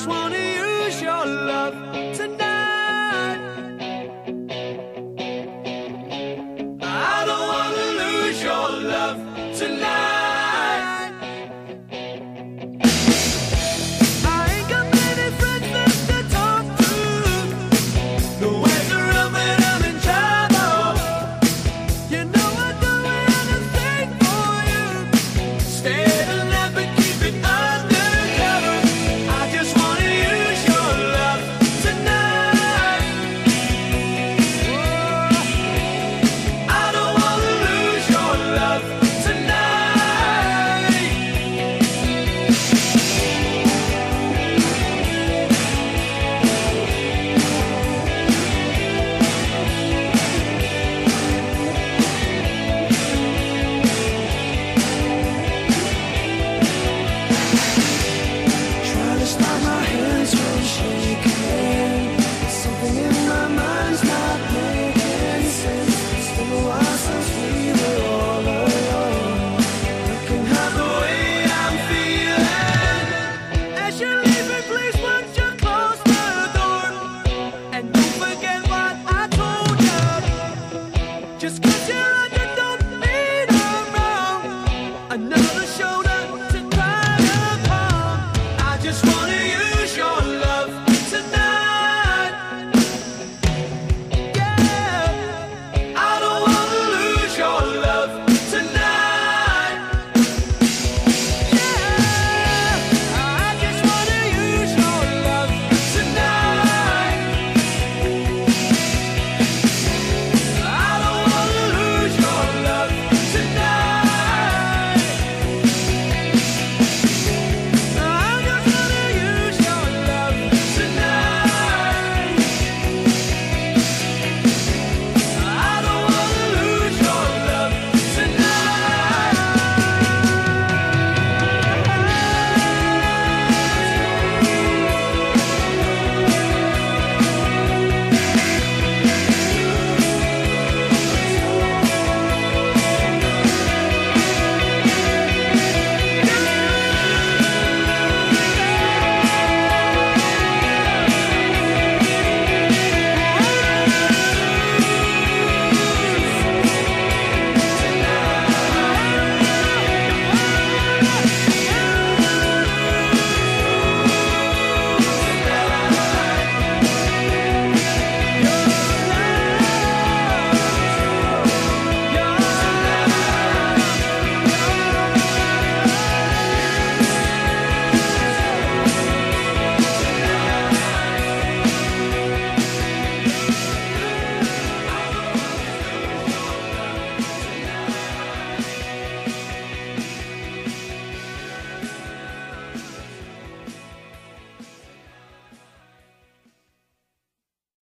just wanna use your love tonight.